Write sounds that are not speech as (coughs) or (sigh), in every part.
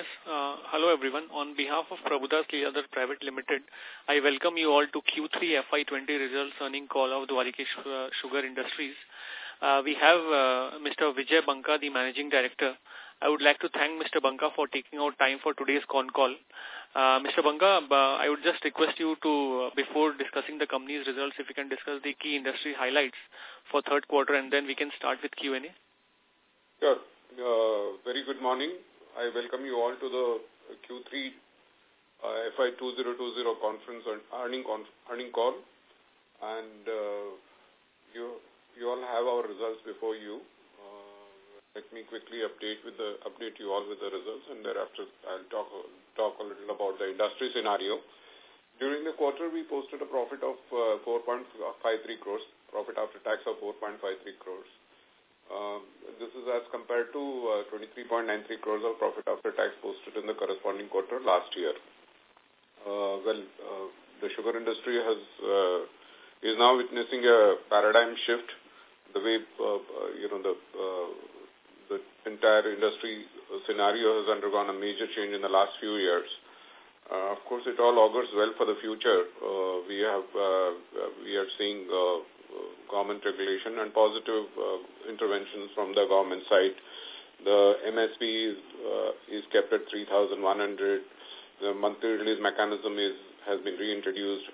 Uh, hello everyone. On behalf of Prabhudas Lilladher Private Limited, I welcome you all to Q3 FY20 results earning call of Dwarikesh Sugar Industries. Uh, we have uh, Mr. Vijay Banka, the Managing Director. I would like to thank Mr. Banka for taking out time for today's con call. Uh, Mr. Banka, uh, I would just request you to, uh, before discussing the company's results, if you can discuss the key industry highlights for third quarter and then we can start with Q&A. Sure. Uh, very good morning. I welcome you all to the Q3 uh, FY 2020 conference earning, earning call. And uh, you you all have our results before you. Uh, let me quickly update with the update you all with the results, and thereafter I'll talk talk a little about the industry scenario. During the quarter, we posted a profit of uh, 4.53 crores, profit after tax of 4.53 crores. Uh, this is as compared to uh, 23.93 crores of profit after tax posted in the corresponding quarter last year. Uh, well, uh, the sugar industry has uh, is now witnessing a paradigm shift the way, uh, uh, you know, the, uh, the entire industry scenario has undergone a major change in the last few years. Uh, of course, it all augurs well for the future. Uh, we have, uh, we are seeing uh, government regulation and positive uh, interventions from the government side. The MSP is, uh, is kept at 3,100. The monthly release mechanism is has been reintroduced.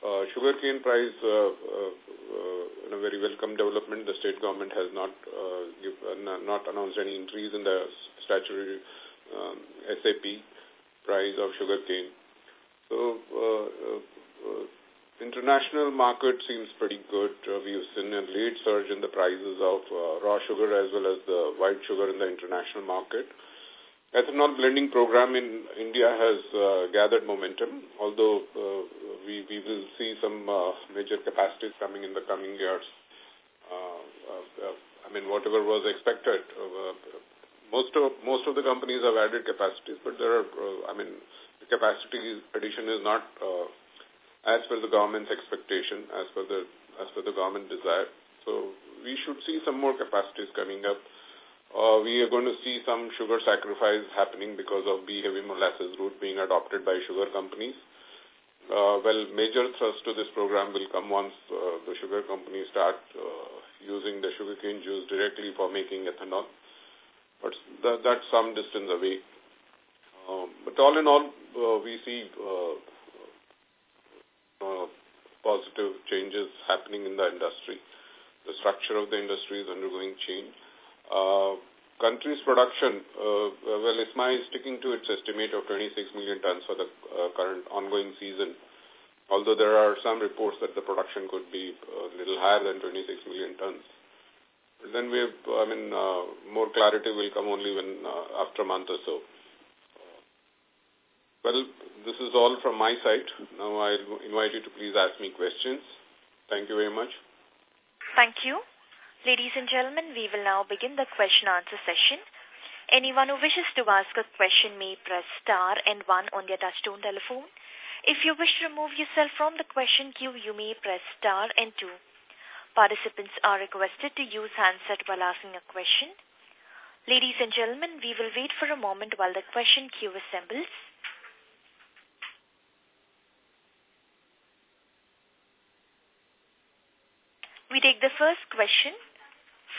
Uh, sugarcane price, uh, uh, uh, a very welcome development. The state government has not give, not announced any increase in the statutory um, SAP price of sugarcane. So, international market seems pretty good. Uh, we've seen a late surge in the prices of uh, raw sugar as well as the white sugar in the international market. Ethanol blending program in India has uh, gathered momentum, although uh, we, we will see some uh, major capacities coming in the coming years. Uh, uh, I mean, whatever was expected. Uh, most of most of the companies have added capacities, but there are, uh, I mean, the capacity addition is not uh, as per the government's expectation, as per the as per the government desire. So we should see some more capacities coming up uh, we are going to see some sugar sacrifice happening because of B-heavy molasses route being adopted by sugar companies. Uh, well, major thrust to this program will come once uh, the sugar companies start uh, using the sugarcane juice directly for making ethanol. But that, that's some distance away. Um, but all in all, uh, we see uh, uh, positive changes happening in the industry. The structure of the industry is undergoing change. Uh, country's production, uh, well, ISMA is sticking to its estimate of 26 million tons for the uh, current ongoing season, although there are some reports that the production could be a little higher than 26 million tons. Then we have, I mean, uh, more clarity will come only when uh, after a month or so. Well, this is all from my side. Now I invite you to please ask me questions. Thank you very much. Thank you. Ladies and gentlemen, we will now begin the question-answer session. Anyone who wishes to ask a question may press star and one on their touchtone telephone. If you wish to remove yourself from the question queue, you may press star and two. Participants are requested to use handset while asking a question. Ladies and gentlemen, we will wait for a moment while the question queue assembles. We take the first question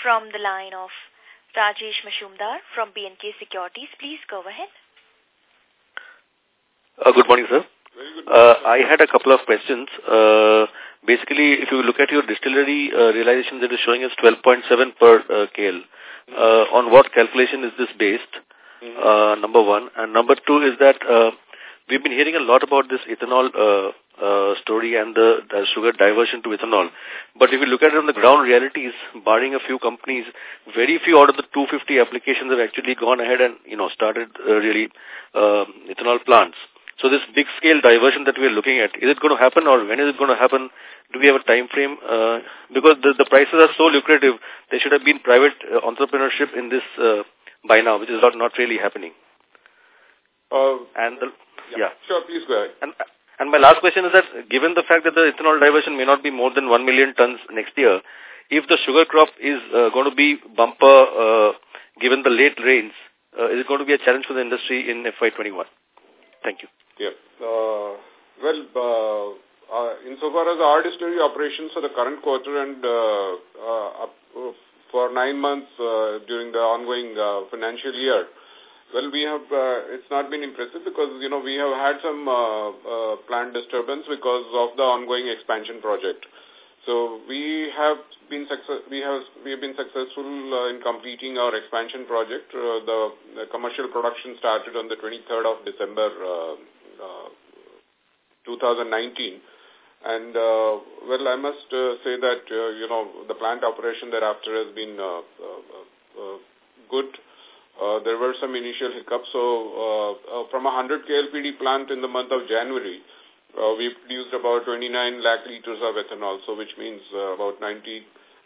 from the line of Rajesh Majumdar from B&K Securities. Please go ahead. Uh, good morning, sir. Uh, I had a couple of questions. Uh, basically, if you look at your distillery uh, realization that is showing us 12.7 per uh, KL, uh, on what calculation is this based? Mm -hmm. uh, number one. And number two is that uh, we've been hearing a lot about this ethanol uh, uh, story and the, the sugar diversion to ethanol. But if you look at it on the ground realities, barring a few companies, very few out of the 250 applications have actually gone ahead and, you know, started uh, really uh, ethanol plants. So this big scale diversion that we are looking at, is it going to happen or when is it going to happen? Do we have a time frame? Uh, because the, the prices are so lucrative, there should have been private uh, entrepreneurship in this uh, by now, which is not, not really happening. Uh, and the, yeah. Sure, please go ahead. And, and my last question is that given the fact that the ethanol diversion may not be more than 1 million tons next year, if the sugar crop is uh, going to be bumper uh, given the late rains, uh, is it going to be a challenge for the industry in FY21? Thank you. Yeah. Uh, well, uh, uh, insofar as our distillery operations for the current quarter and uh, uh, uh, for nine months uh, during the ongoing uh, financial year, well, we have, uh, it's not been impressive because, you know, we have had some uh, uh, plant disturbance because of the ongoing expansion project. So we have been success we have we have been successful uh, in completing our expansion project. Uh, the, the, commercial production started on the 23rd of December uh, uh 2019. And, uh, well, I must uh, say that, uh, you know, the plant operation thereafter has been uh, uh, uh, good. Uh, there were some initial hiccups. So uh, uh, from a 100 KLPD plant in the month of January, uh, we produced about 29 lakh liters of ethanol, so which means uh, about 90,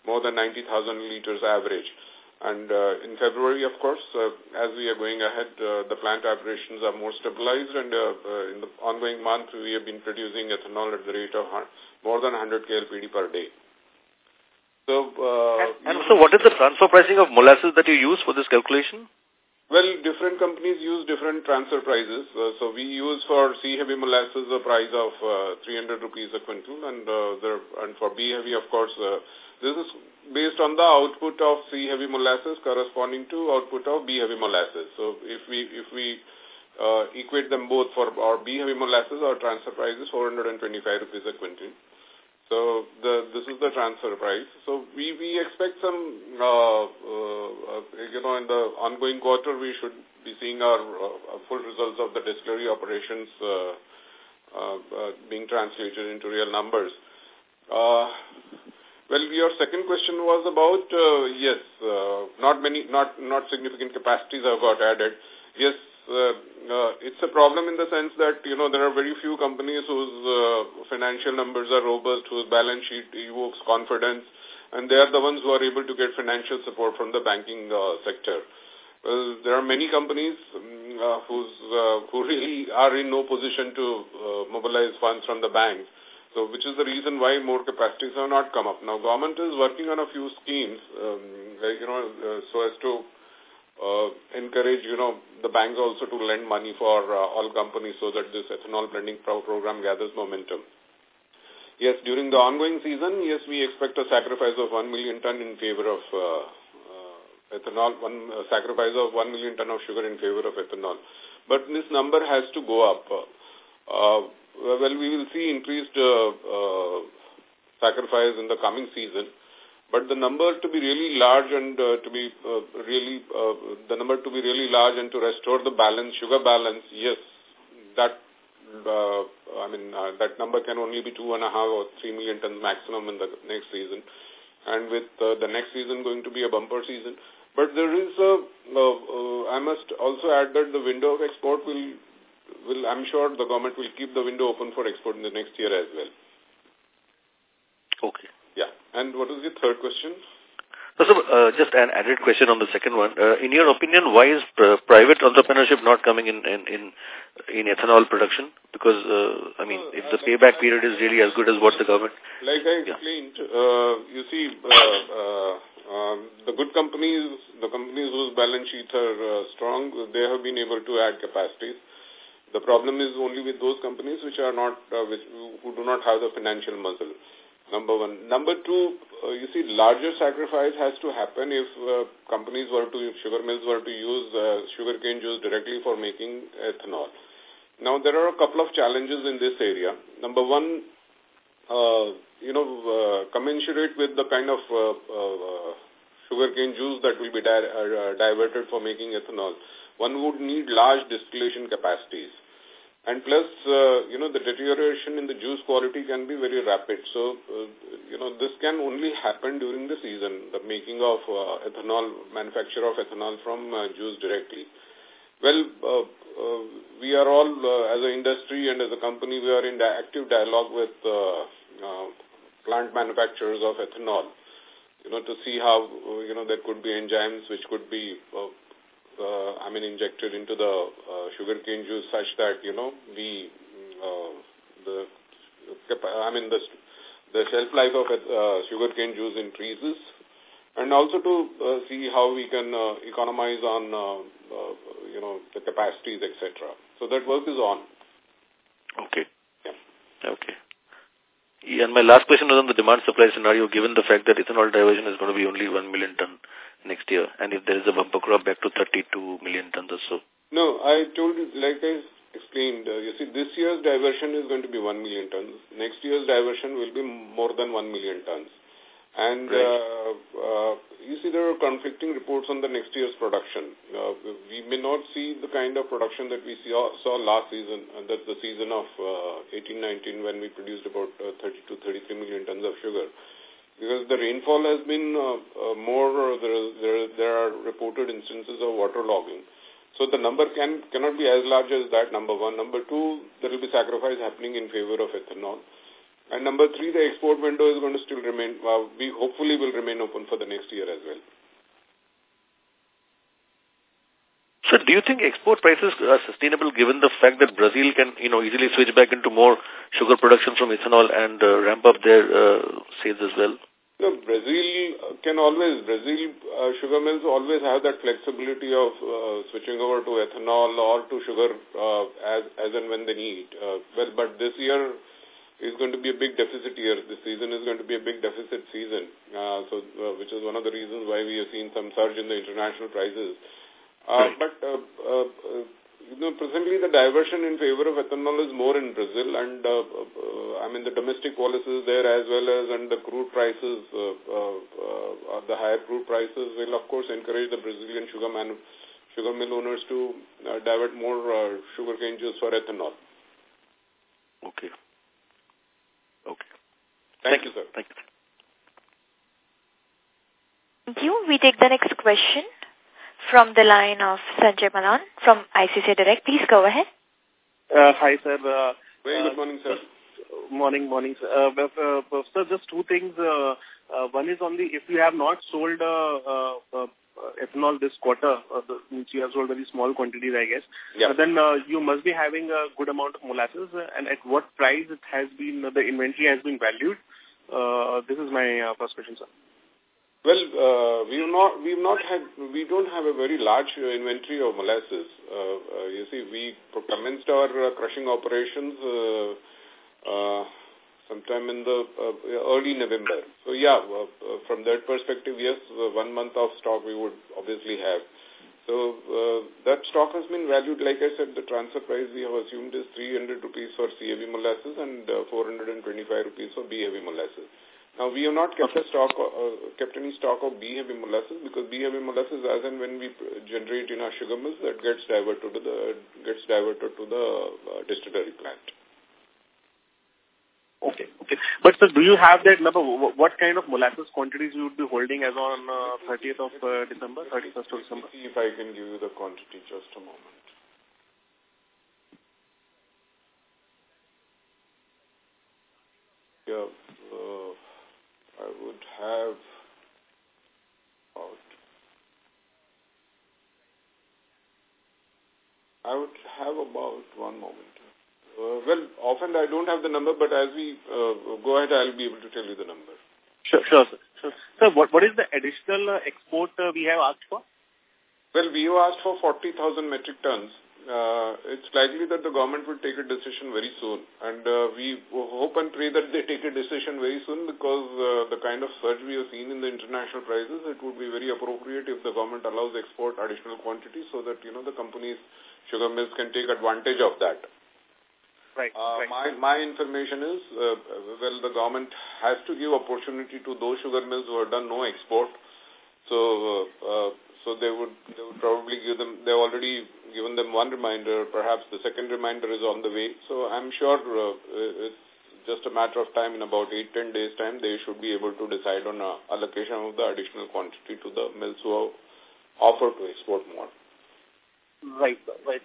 more than 90,000 liters average. And uh, in February, of course, uh, as we are going ahead, uh, the plant operations are more stabilized and uh, uh, in the ongoing month, we have been producing ethanol at the rate of more than 100 KLPD per day. So, uh, and, and so what is the transfer pricing of molasses that you use for this calculation? Well, different companies use different transfer prices. Uh, so we use for C heavy molasses a price of uh, 300 rupees a quintal, and uh, and for B heavy, of course, uh, this is based on the output of C heavy molasses corresponding to output of B heavy molasses. So if we if we uh, equate them both for our B heavy molasses, our transfer price is 425 rupees a quintal. So the this is the transfer price. So we we expect some uh, uh, you know in the ongoing quarter we should be seeing our uh, full results of the distillery operations uh, uh, uh, being translated into real numbers. Uh, well, your second question was about uh, yes, uh, not many, not not significant capacities have got added. Yes, it's a problem in the sense that, you know, there are very few companies whose uh, financial numbers are robust, whose balance sheet evokes confidence, and they are the ones who are able to get financial support from the banking uh, sector. Well, there are many companies um, uh, who's, uh, who really are in no position to uh, mobilize funds from the banks. So, which is the reason why more capacities have not come up. Now, government is working on a few schemes, um, like, you know, uh, so as to uh, encourage, you know, the banks also to lend money for uh, all companies so that this ethanol blending pro program gathers momentum. Yes, during the ongoing season, yes, we expect a sacrifice of 1 million ton in favor of uh, uh, ethanol, one uh, sacrifice of 1 million ton of sugar in favor of ethanol. But this number has to go up. Uh, well, we will see increased sacrifice in the coming season. But the number to be really large and uh, to be uh, really, uh, the number to be really large and to restore the balance, sugar balance, yes, that, uh, I mean, uh, that number can only be two and a half or three million tons maximum in the next season. And with uh, the next season going to be a bumper season. But there is a, uh, uh, I must also add that the window of export will, will, I'm sure the government will keep the window open for export in the next year as well. Okay. And what was the third question? So, uh, just an added question on the second one. Uh, in your opinion, why is uh, private entrepreneurship not coming in in in, in ethanol production? Because uh, I mean, if the payback period is really as good as what the government. Like I explained, yeah. uh, you see, uh, uh, um, the good companies, the companies whose balance sheets are uh, strong, they have been able to add capacities. The problem is only with those companies which are not, uh, which, who do not have the financial muscle number one. Number two, uh, you see, larger sacrifice has to happen if uh, companies were to, if sugar mills were to use uh, sugarcane juice directly for making ethanol. Now, there are a couple of challenges in this area. Number one, uh, you know, uh, commensurate with the kind of uh, uh, sugarcane juice that will be di uh, diverted for making ethanol, one would need large distillation capacities. And plus, uh, you know, the deterioration in the juice quality can be very rapid. So, uh, you know, this can only happen during the season, the making of uh, ethanol, manufacture of ethanol from uh, juice directly. Well, uh, uh, we are all, as an industry and as a company, we are in active dialogue with plant manufacturers of ethanol, you know, to see how, you know, there could be enzymes which could be uh, I mean, injected into the uh, sugarcane juice such that, you know, the, uh, the, I mean, the, the shelf life of uh, sugarcane juice increases and also to uh, see how we can uh, economize on, uh, uh, you know, the capacities, etc. So that work is on. Okay. Yeah. Okay. Yeah, and my last question was on the demand supply scenario, given the fact that ethanol diversion is going to be only 1 million ton next year, and if there is a bumper crop back to 32 million tons or so. No, I told you, like I explained, uh, you see, this year's diversion is going to be 1 million tons. Next year's diversion will be more than 1 million tons. And right. uh, uh, you see, there are conflicting reports on the next year's production. Uh, we may not see the kind of production that we saw, saw last season, and that's the season of 18-19 when we produced about 30 to 33 million tons of sugar. Because the rainfall has been uh, uh, more, uh, there, there, there are reported instances of waterlogging. So the number can cannot be as large as that, number one. Number two, there will be sacrifice happening in favor of ethanol. And number three, the export window is going to still remain, well, we hopefully will remain open for the next year as well. So do you think export prices are sustainable given the fact that Brazil can, you know, easily switch back into more sugar production from ethanol and uh, ramp up their uh, sales as well? No, Brazil can always, Brazil uh, sugar mills always have that flexibility of uh, switching over to ethanol or to sugar uh, as, as and when they need. Uh, well, but this year, is going to be a big deficit year. This season is going to be a big deficit season, uh, so uh, which is one of the reasons why we have seen some surge in the international prices. Uh, But uh, uh, you know, presently the diversion in favor of ethanol is more in Brazil, and uh, uh, I mean the domestic policies there as well as and the crude prices, uh, uh, uh, the higher crude prices will of course encourage the Brazilian sugar man, sugar mill owners to uh, divert more uh, sugar cane juice for ethanol. Okay. Okay. Thank, Thank you, sir. Thank you. Thank you. We take the next question from the line of Sanjay Manyal from ICICI Direct. Please go ahead. Uh, hi, sir. Uh, Very good morning, sir. Morning, morning, sir. Uh, uh, uh, sir, just two things. Uh, uh, one is on the, if you have not sold uh, uh, uh, ethanol this quarter, uh, which you have sold very small quantities, I guess, yeah. uh, then uh, you must be having a good amount of molasses. Uh, and at what price it has been, uh, the inventory has been valued? Uh, this is my uh, first question, sir. Well, uh, we've not we've not had we don't have a very large uh, inventory of molasses. Uh, uh, you see, we commenced our uh, crushing operations uh, sometime in the early November. So yeah, from that perspective, yes, one month of stock we would obviously have. So that stock has been valued, like I said, the transfer price we have assumed is 300 rupees for C-heavy molasses and uh, 425 rupees for B-heavy molasses. Now, we have not kept, a stock, uh, kept any stock of B-heavy molasses because B-heavy molasses, as and when we generate in our sugar mills, that gets diverted to the gets diverted to the uh, distillery plant. Okay, okay. But sir, do you have that number? What kind of molasses quantities you would be holding as on uh, 30th of uh, December, 31st of December? See if I can give you the quantity. Just a moment. Yeah, I would have about. I would have about one moment. Uh, well, often I don't have the number, but as we uh, go ahead, I'll be able to tell you the number. Sure, sure, sir. Sure. Sir, what, what is the additional uh, export uh, we have asked for? Well, we have asked for 40,000 metric tons. Uh, it's likely that the government will take a decision very soon. And uh, we hope and pray that they take a decision very soon because uh, the kind of surge we have seen in the international prices, it would be very appropriate if the government allows export additional quantities so that, you know, the companies, sugar mills can take advantage of that. Right, uh, right. My, my information is, uh, well, the government has to give opportunity to those sugar mills who have done no export. So, uh, uh, so they would, they would probably give them, they've already given them one reminder, perhaps the second reminder is on the way. So I'm sure uh, it's just a matter of time, in about 8-10 days time, they should be able to decide on a allocation of the additional quantity to the mills who offer to export more. Right, right.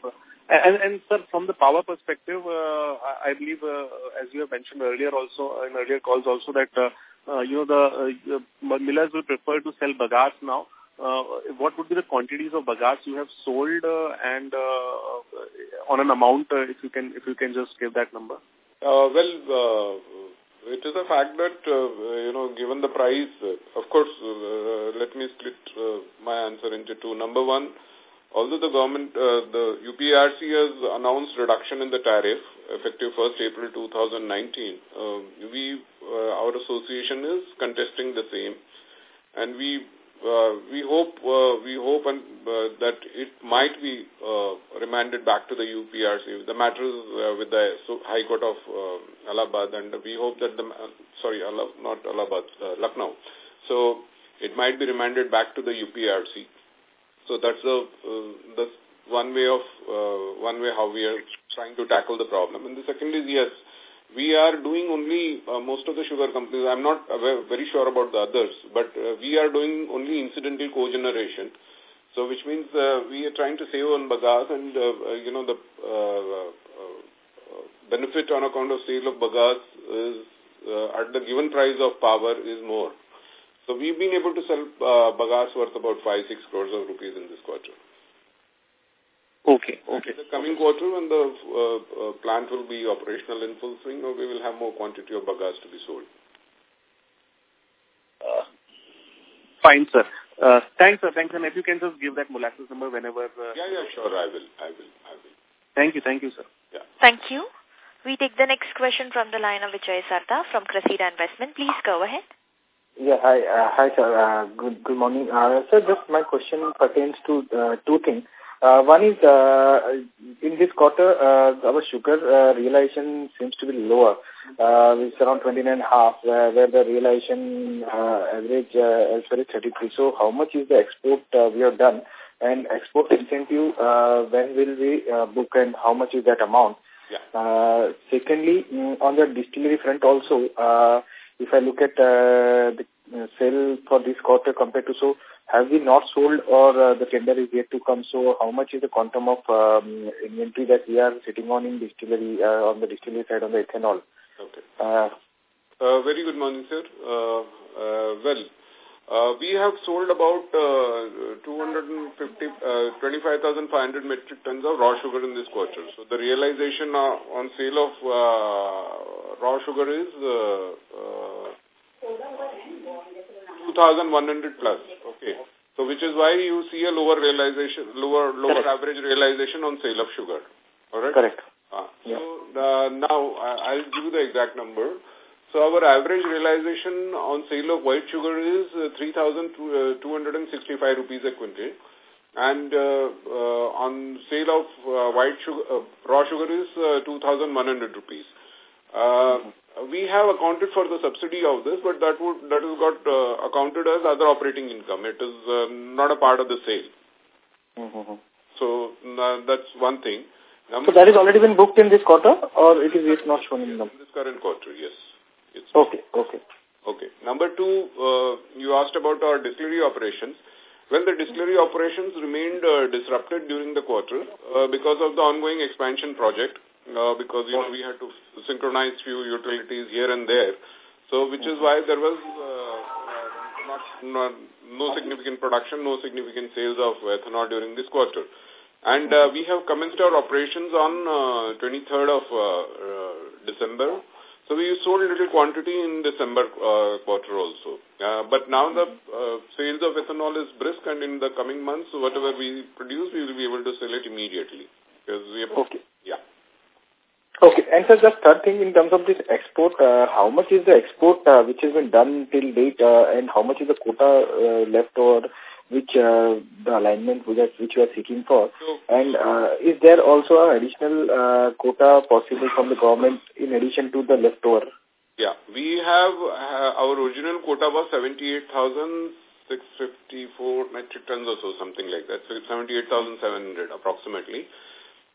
And, and sir, from the power perspective, uh, I believe, uh, as you have mentioned earlier also, in earlier calls also that, uh, uh, you know, the uh, millers will prefer to sell bagasse now. Uh, what would be the quantities of bagasse you have sold uh, and uh, on an amount, if you can if you can just give that number? Well, it is a fact that, you know, given the price, of course, let me split my answer into two. Number one, although the government, uh, the UPRC has announced reduction in the tariff effective 1st April 2019, uh, we, uh, our association is contesting the same. And we we hope uh, we hope and, uh, that it might be uh, remanded back to the UPRC. The matter is uh, with the High Court of uh, Allahabad, and we hope that the uh, sorry, Allah, not Allahabad, uh, Lucknow. So it might be remanded back to the UPRC. So that's the uh, that's one way of uh, one way how we are trying to tackle the problem. And the second is yes we are doing only uh, most of the sugar companies. I'm not very sure about the others, but uh, we are doing only incidental cogeneration. So, which means uh, we are trying to save on bagasse and, uh, uh, you know, the uh, benefit on account of sale of bagasse is at the given price of power is more. So, we've been able to sell bagasse worth about 5-6 crores of rupees in this quarter. Okay, okay. In the coming quarter, when the uh, uh, plant will be operational in full swing, we will have more quantity of bagasse to be sold. Uh, fine, sir. Uh, thanks, sir. Thanks, and if you can just give that molasses number whenever... Uh, yeah, yeah, sure. I will. I will. I will. Thank you. Thank you, sir. Yeah. Thank you. We take the next question from the line of Vijay Sarda from Cressida Investment. Please go ahead. Yeah, hi, uh, hi, sir. Uh, good, good morning. Uh, sir, just my question pertains to uh, two things. Uh, one is, uh, in this quarter, uh, our sugar uh, realization seems to be lower. Uh, it's around 29.5, uh, where the realization uh, average uh, is 33. So how much is the export uh, we have done? And export incentive, uh, when will we uh, book and how much is that amount? Yeah. Uh, secondly, mm, on the distillery front also, uh, if I look at uh, the uh, sale for this quarter compared to so have we not sold or uh, the tender is yet to come? So how much is the quantum of um, inventory that we are sitting on in distillery, uh, on the distillery side on the ethanol? Okay. Uh, uh, very good morning, sir. Uh, uh, well, uh, we have sold about uh, 250, uh, 25,500 metric tons of raw sugar in this quarter. So the realization uh, on sale of uh, raw sugar is uh, uh, 2,100 plus. So which is why you see a lower realization, lower lower Correct. average realization on sale of sugar. All right? Correct. Uh, yeah. So uh, now I'll give you the exact number. So our average realization on sale of white sugar is uh, 3,265 uh, rupees a quintal. And uh, uh, on sale of uh, white sugar, uh, raw sugar is uh, 2,100 rupees. Uh, we have accounted for the subsidy of this, but that would that has got uh, accounted as other operating income. It is uh, not a part of the sale. Mm -hmm. So uh, that's one thing. Number so that has already been booked in this quarter, or it is yet not shown in them? In this current quarter, yes. It's okay, okay. Okay. Number two, uh, you asked about our distillery operations. Well, the distillery operations remained uh, disrupted during the quarter uh, because of the ongoing expansion project uh, because, you know, we had to synchronize few utilities here and there. So, which is why there was uh, not, not, no significant production, no significant sales of ethanol during this quarter. And uh, we have commenced our operations on uh, 23rd of uh, uh, December. So we sold little quantity in December uh, quarter also. Uh, but now the sales of ethanol is brisk and in the coming months, whatever we produce, we will be able to sell it immediately. Because we have, okay. Okay. And so just third thing in terms of this export, uh, how much is the export uh, which has been done till date uh, and how much is the quota uh, left or which uh, the alignment which, you are seeking for? And uh, is there also an additional uh, quota possible from the government in addition to the leftover? Yeah. We have, uh, our original quota was 78,654 metric tons or so, something like that. So 78,700 approximately.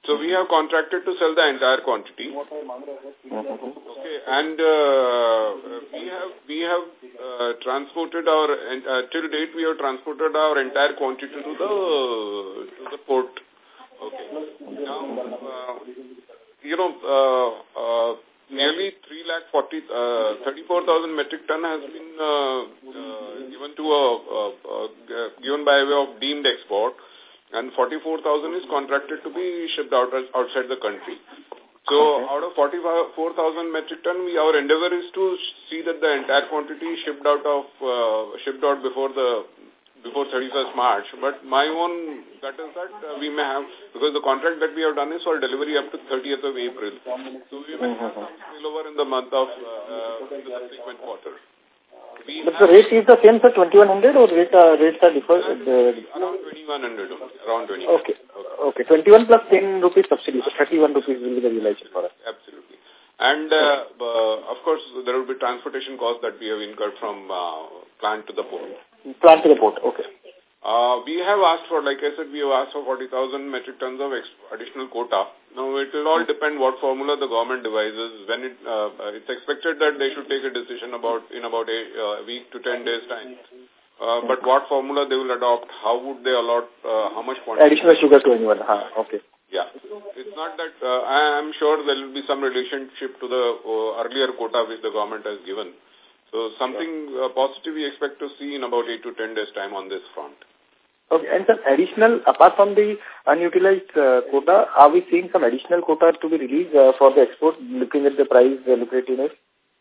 So we have contracted to sell the entire quantity. Okay, and uh, we have we have uh, transported our uh, till date we have transported our entire quantity to the to the port. Okay, now uh, you know uh, uh, nearly three lakh forty uh, thirty four thousand metric ton has been uh, uh, given to a uh, uh, given by way of deemed export and 44,000 is contracted to be shipped out outside the country. So okay. out of 44,000 metric ton, we, our endeavor is to see that the entire quantity shipped out of uh, shipped out before the before 31st March. But my own gut is that uh, we may have, because the contract that we have done is for delivery up to 30th of April. So we may have some spillover in the month of uh, the subsequent quarter. We but the rate is the same, sir, 2100 or rate, uh, rates are different? Uh, around 2100, around 2100. Okay. okay, 21 plus 10 rupees subsidy, so 31 rupees will be the realization for us. Absolutely. And, uh, uh, of course, there will be transportation costs that we have incurred from uh, plant to the port. Plant to the port, okay. Uh, we have asked for, like I said, we have asked for 40,000 metric tons of additional quota. Now, it will all depend what formula the government devises. When it, uh, it's expected that they should take a decision about in about a uh, week to 10 days time. Uh, but what formula they will adopt, how would they allot, uh, how much quantity? Additional sugar to anyone, huh, okay. Yeah. It's not that, uh, I am sure there will be some relationship to the uh, earlier quota which the government has given. So something uh, positive we expect to see in about 8 to 10 days time on this front. Okay, and some additional, apart from the unutilized uh, quota, are we seeing some additional quota to be released uh, for the export, looking at the price uh, lucrativeness?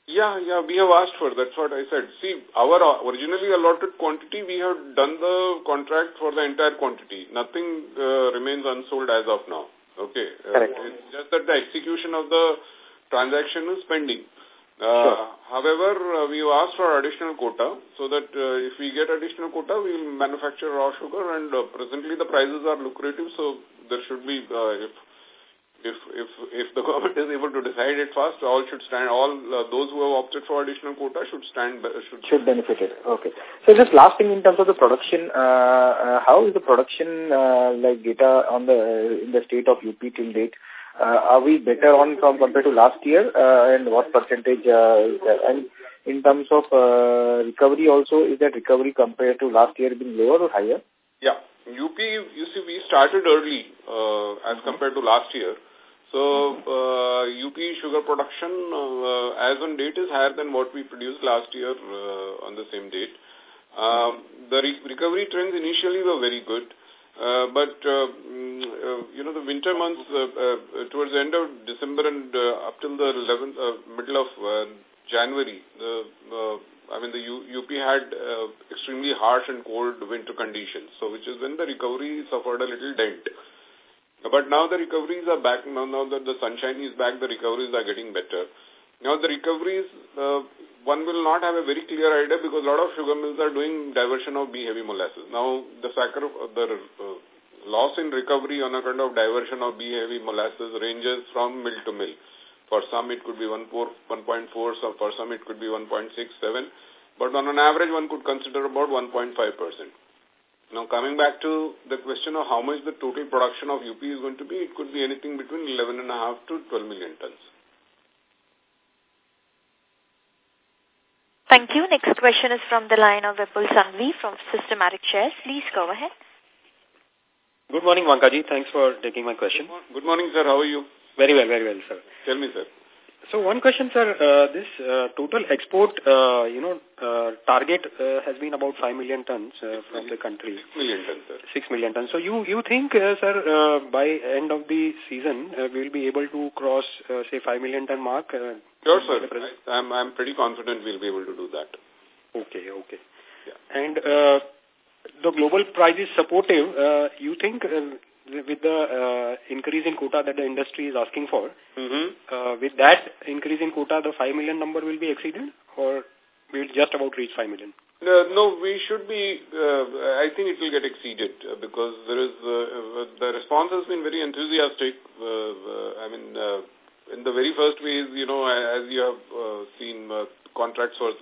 Yeah, yeah, we have asked for, that's what I said. See, our originally allotted quantity, we have done the contract for the entire quantity. Nothing uh, remains unsold as of now. Okay. Uh, it's just that the execution of the transaction is pending. Uh, sure. However, uh, we asked for additional quota so that uh, if we get additional quota, we will manufacture raw sugar and uh, presently the prices are lucrative, so there should be, uh, if if if if the (laughs) government is able to decide it fast, all should stand. All uh, those who have opted for additional quota should stand. Should should benefit it. Okay. So just last thing in terms of the production, uh, uh, how is the production uh, like data on the in the state of UP till date? Uh, are we better on from compared to last year, uh, and what percentage? Uh, and in terms of recovery also, is that recovery compared to last year been lower or higher? Yeah. UP, you see, we started early as compared to last year. So, uh, UP sugar production uh, as on date is higher than what we produced last year uh, on the same date. Um, the re recovery trends initially were very good. Uh, but, uh, mm, uh, you know, the winter months, uh, uh, towards the end of December and uh, up till the 11th, uh, middle of uh, January, the, uh, I mean, the U UP had uh, extremely harsh and cold winter conditions, so which is when the recovery suffered a little dent. But now the recoveries are back. Now, now that the sunshine is back, the recoveries are getting better. Now the recoveries, uh, one will not have a very clear idea because a lot of sugar mills are doing diversion of B-heavy molasses. Now, the, the uh, loss in recovery on account of diversion of B-heavy molasses ranges from mill to mill. For some, it could be 1.4, so for some, it could be 1.67. But on an average, one could consider about 1.5%. Now, coming back to the question of how much the total production of UP is going to be, it could be anything between 11.5 to 12 million tons. Thank you. Next question is from the line of Vipul Sangvi from Systematic Shares. Please go ahead. Good morning, Bankaji. Thanks for taking my question. Good morning, sir. How are you? Very well, very well, sir. Tell me, sir. So one question, sir. Uh, this uh, total export, uh, you know, uh, target uh, has been about 5 million tons uh, from the country. 6 million tons, sir. 6 million tons. So you, you think, uh, sir, uh, by end of the season, uh, we will be able to cross, uh, say, 5 million ton mark? Uh, sure, sir. I, I'm, I'm pretty confident we'll be able to do that. Okay, okay. Yeah. And uh, the global price is supportive. Uh, you think... With the uh, increase in quota that the industry is asking for, mm -hmm. uh, with that increase in quota, the 5 million number will be exceeded or we will just about reach 5 million? No, no we should be, uh, I think it will get exceeded uh, because there is, uh, uh, the response has been very enthusiastic. I mean, in the very first phase, you know, as you have seen, contracts for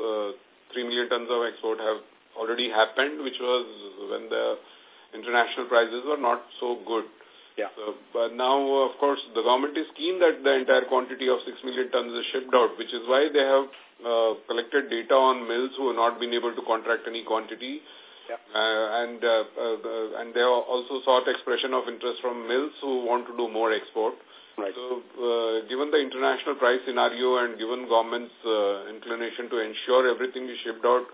3 million tons of export have already happened, which was when the international prices were not so good. Yeah. So, but now, of course, the government is keen that the entire quantity of 6 million tons is shipped out, which is why they have uh, collected data on mills who have not been able to contract any quantity. Yeah. Uh, and uh, uh, and they also sought expression of interest from mills who want to do more export. Right. So, uh, given the international price scenario and given government's uh, inclination to ensure everything is shipped out,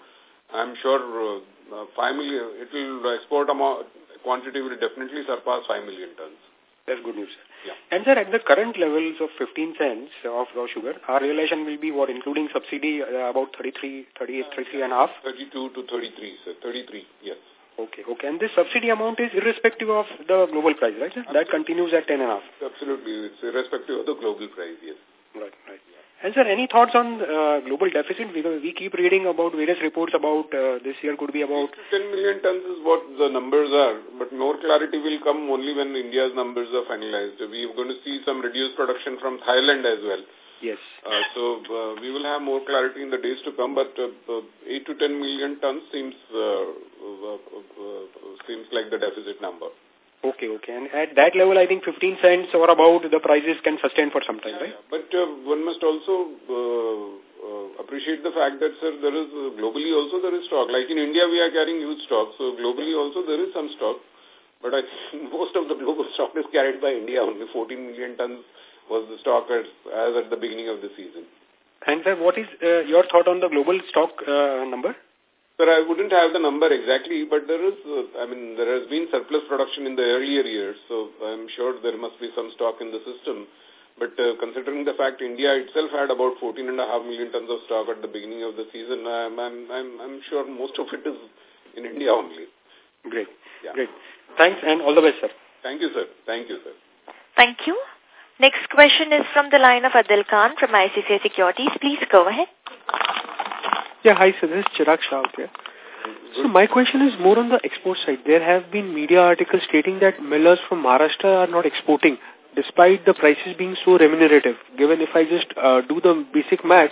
I'm sure uh, uh, 5 million, it will export amount, quantity will definitely surpass 5 million tons. That's good news. Yeah. And sir, at the current levels of 15 cents of raw sugar, our realization will be what, including subsidy, uh, about 33, 38, 33 and a half? 32 to 33, sir. 33, yes. Okay, okay. And this subsidy amount is irrespective of the global price, right? Sir? That continues at 10 and a half. Absolutely. It's irrespective of the global price, yes. Right, right. And sir, any thoughts on uh, global deficit? Because we keep reading about various reports about uh, this year could be about... 10 million tons is what the numbers are, but more clarity will come only when India's numbers are finalized. We are going to see some reduced production from Thailand as well. Yes. Uh, so uh, we will have more clarity in the days to come, but uh, 8 to 10 million tons seems uh, uh, uh, seems like the deficit number. Okay, okay. And at that level, I think 15 cents or about the prices can sustain for some time, yeah, right? Yeah. But uh, one must also uh, uh, appreciate the fact that, sir, there is uh, globally also there is stock. Like in India, we are carrying huge stock. So globally also there is some stock. But I think (laughs) most of the global (laughs) stock is carried by India. Only 14 million tons was the stock as, as at the beginning of the season. And sir, what is uh, your thought on the global stock uh, number? Sir, I wouldn't have the number exactly, but there is, uh, I mean, there has been surplus production in the earlier years, so I'm sure there must be some stock in the system. But uh, considering the fact India itself had about 14 and a half million tons of stock at the beginning of the season, I'm, I'm, I'm, I'm sure most of it is in India only. Great. Yeah. Great. Thanks and all the best, sir. Thank you, sir. Thank you, sir. Thank you. Next question is from the line of Adil Khan from ICICI Securities. Please go ahead. Yeah, hi sir. This is Chirag Shah here. So my question is more on the export side. There have been media articles stating that millers from Maharashtra are not exporting despite the prices being so remunerative. Given if I just uh, do the basic math,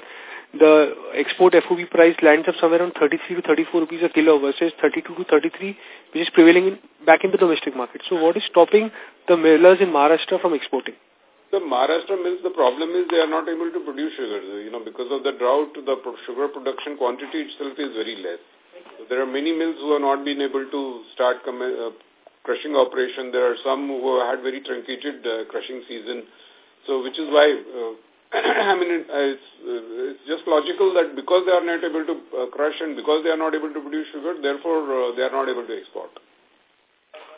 the export FOB price lands up somewhere around 33 to 34 rupees a kilo versus 32 to 33 which is prevailing in, back in the domestic market. So what is stopping the millers in Maharashtra from exporting? The Maharashtra mills, the problem is they are not able to produce sugar. You know, because of the drought, the sugar production quantity itself is very less. So there are many mills who have not been able to start uh, crushing operation. There are some who had very truncated uh, crushing season. So which is why, uh, (clears throat) I mean, it, it's, uh, it's just logical that because they are not able to uh, crush and because they are not able to produce sugar, therefore uh, they are not able to export.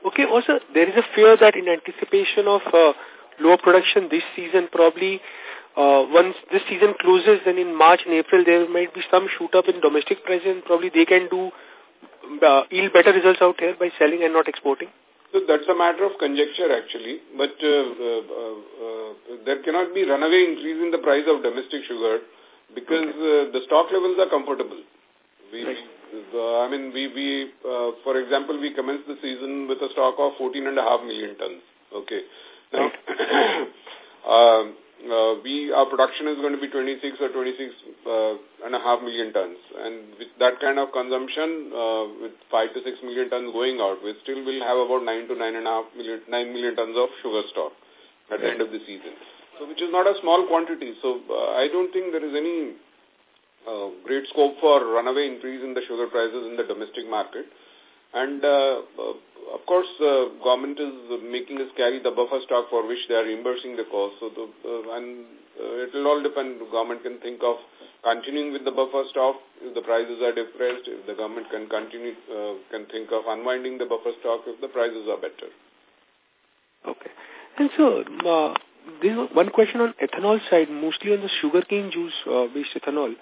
Okay, also there is a fear that in anticipation of uh, lower production this season, probably uh, once this season closes, then in March and April there might be some shoot up in domestic price and probably they can do uh, yield better results out here by selling and not exporting? So that's a matter of conjecture actually, but uh, uh, uh, there cannot be runaway increase in the price of domestic sugar because uh, the stock levels are comfortable. We, right. uh, I mean, we, we uh, for example, we commenced the season with a stock of 14.5 million tons. Okay. Now, (coughs) um, uh, we our production is going to be 26 or 26 uh, and a half million tons, and with that kind of consumption, uh, with five to six million tons going out, we still will have about nine to nine and a half million nine million tons of sugar stock at the end of the season. So, which is not a small quantity. So, uh, I don't think there is any uh, great scope for runaway increase in the sugar prices in the domestic market. And uh, of course, uh, government is making us carry the buffer stock for which they are reimbursing the cost. So, the, uh, and uh, it will all depend. The government can think of continuing with the buffer stock if the prices are depressed. If the government can continue, uh, can think of unwinding the buffer stock if the prices are better. Okay. And so, uh, this one question on ethanol side, mostly on the sugarcane juice uh, based ethanol.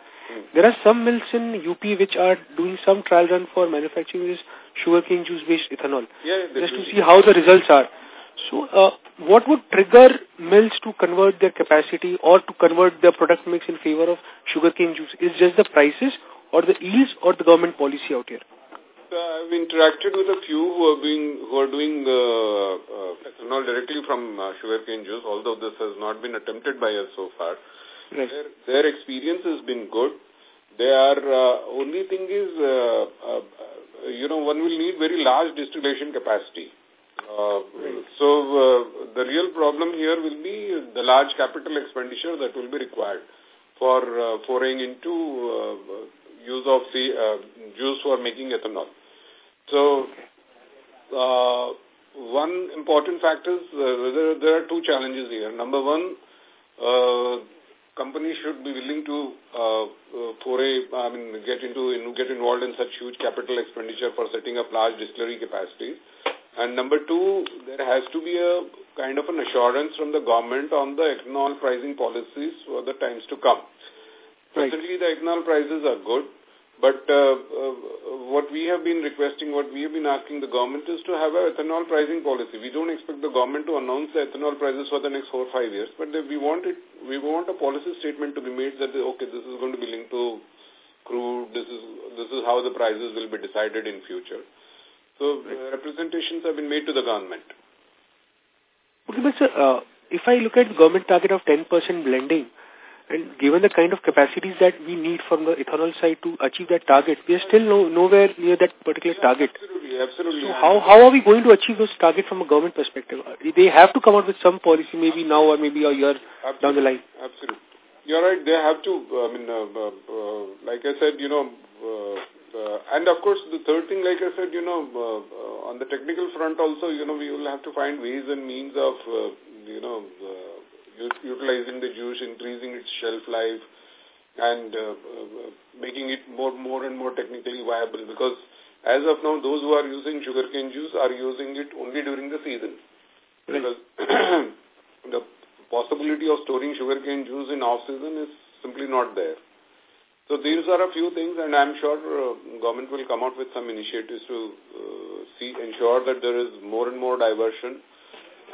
There are some mills in UP which are doing some trial run for manufacturing this sugarcane juice based ethanol. Yeah, just to see how the results are. So, uh, what would trigger mills to convert their capacity or to convert their product mix in favor of sugarcane juice? Is just the prices or the yields or the government policy out here? I've interacted with a few who are doing who are doing uh, uh, ethanol directly from uh, sugarcane juice. Although this has not been attempted by us so far, right. their, their experience has been good. They are uh, only thing is, uh, uh, you know, one will need very large distillation capacity. Uh. So uh, the real problem here will be the large capital expenditure that will be required for uh, foraying into uh, use of the uh, juice for making ethanol. So, uh, one important factor is uh, there, there are two challenges here. Number one, uh, companies should be willing to uh, uh, foray, I mean, get into get involved in such huge capital expenditure for setting up large distillery capacities. And number two, there has to be a kind of an assurance from the government on the ethanol pricing policies for the times to come. Right. Presently, the ethanol prices are good, but uh, uh, what we have been requesting, what we have been asking the government is to have a ethanol pricing policy. We don't expect the government to announce the ethanol prices for the next four or five years, but we want it. We want a policy statement to be made that okay, this is going to be linked to crude. This is this is how the prices will be decided in future. So uh, representations have been made to the government. Okay, but sir, uh, if I look at the government target of 10% blending, and given the kind of capacities that we need from the ethanol side to achieve that target, we are still no, nowhere near that particular target. Absolutely, absolutely. So how, how are we going to achieve those targets from a government perspective? They have to come out with some policy maybe now or maybe a year absolutely. down the line. Absolutely. You're right, they have to, I mean, uh, uh, uh like I said, you know, uh, uh, and of course, the third thing, like I said, you know, uh, uh, on the technical front also, you know, we will have to find ways and means of, uh, you know, uh, utilizing the juice, increasing its shelf life, and uh, uh, making it more, more and more technically viable. Because as of now, those who are using sugarcane juice are using it only during the season. Right. Because (clears throat) the possibility of storing sugarcane juice in off season is simply not there. So these are a few things, and I'm sure uh, government will come out with some initiatives to uh, see ensure that there is more and more diversion.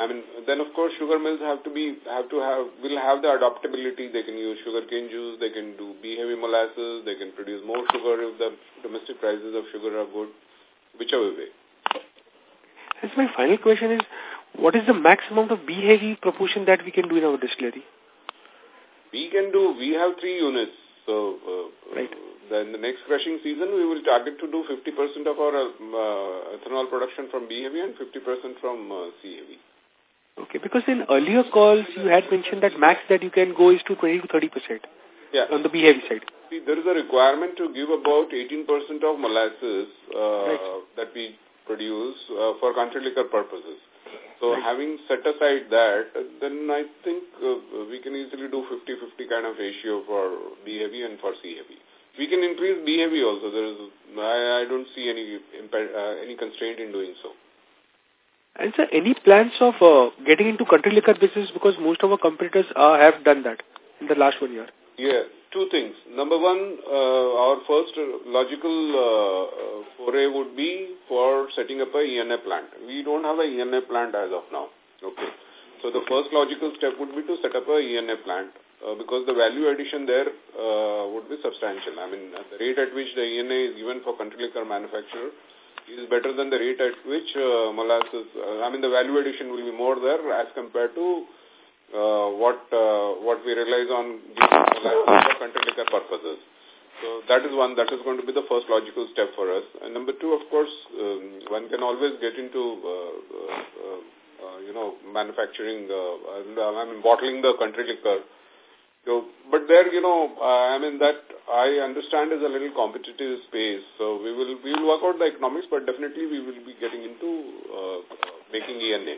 I mean, then of course sugar mills have to be have to have will have the adaptability. They can use sugar cane juice, they can do B heavy molasses, they can produce more sugar if the domestic prices of sugar are good, whichever way. As my final question is, what is the max amount of B heavy proportion that we can do in our distillery? We can do. We have three units. So uh, right. then the next crushing season, we will target to do 50% of our uh, ethanol production from B heavy and 50% from uh, C heavy. Okay, because in earlier calls you had mentioned that max that you can go is to 20 to 30 percent. Yeah. On the B heavy side. See, there is a requirement to give about 18 percent of molasses uh, right. that we produce uh, for country liquor purposes. So right. having set aside that, then I think uh, we can easily do 50-50 kind of ratio for B heavy and for C heavy. We can increase B heavy also. There is, I, I don't see any uh, any constraint in doing so. And sir, any plans of uh, getting into country liquor business because most of our competitors uh, have done that in the last one year? Yeah, two things. Number one, uh, our first logical uh, foray would be for setting up a ENA plant. We don't have a ENA plant as of now. Okay. So the first logical step would be to set up a ENA plant uh, because the value addition there uh, would be substantial. I mean, the rate at which the ENA is given for country liquor manufacturer is better than the rate at which uh, molasses, uh, I mean, the value addition will be more there as compared to uh, what uh, what we realize on molasses for country liquor purposes. So that is one, that is going to be the first logical step for us. And number two, of course, um, one can always get into, uh, uh, uh, you know, manufacturing, uh, I mean, bottling the country liquor. So, but there, you know, I mean, that I understand is a little competitive space. So we will, we will work out the economics, but definitely we will be getting into uh, making ENA.